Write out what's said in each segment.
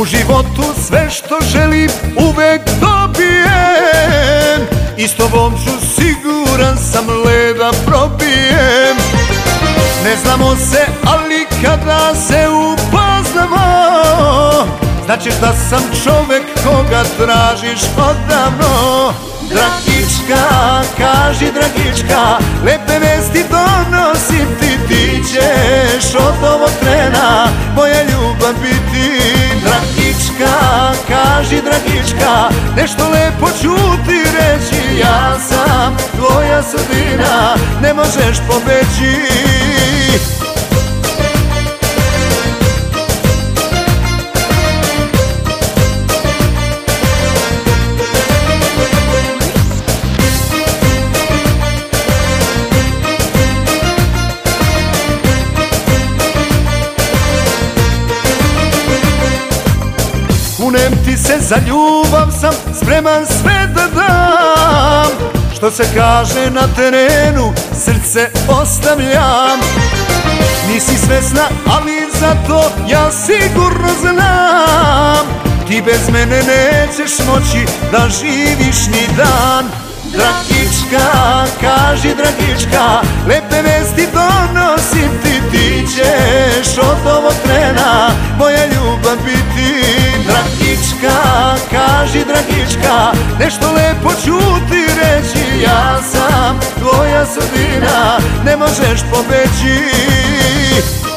U životu sve što želim uvek dobijem. I s tobom ću siguran sam leda probijem Ne znamo se, ali kada se upoznamo Značiš da sam čovek koga tražiš odavno. Dragička, kaži Dragička Lepe vesti donosim ti Ti ćeš od ovog trena Moja ljubav biti Dragička, kaži Dragička Nešto lepo ću ti reći Ja sam tvoja sudina Ne možeš pobeći Kunem ti se za ljubav sam spreman sve da dam. Što se kaže na terenu srce ostavljam. Nisi svesna ali zato ja sigurno znam. Ti bez mene nećeš moći da živiš ni dan. Dragička, kaži Dragička, lepe vesti donosim ti Ti ćeš kaži Dragička, nešto lepo ću ti reći. Ja sam tvoja sudina, ne možeš pobeći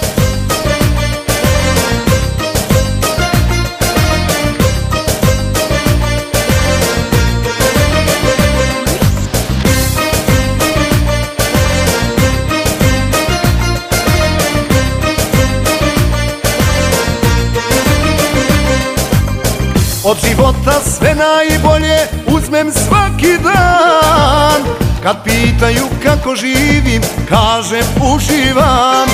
Od života sve najbolje uzmem svaki dan. Kad pitaju kako živim, kažem uživam.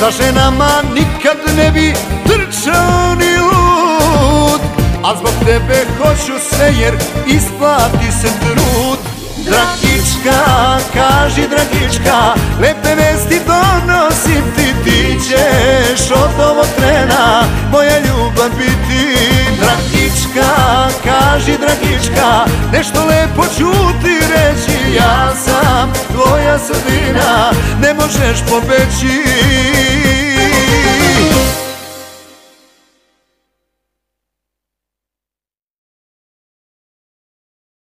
Za ženama nikad ne bi trčao ni lud A zbog tebe hoću sve jer isplati se trud. Dragička, kaži Dragička, lepe vesti donosim ti Ti ćeš od ovog trena nešto lepo ću ti reći Ja sam tvoja sredina, ne možeš pobeći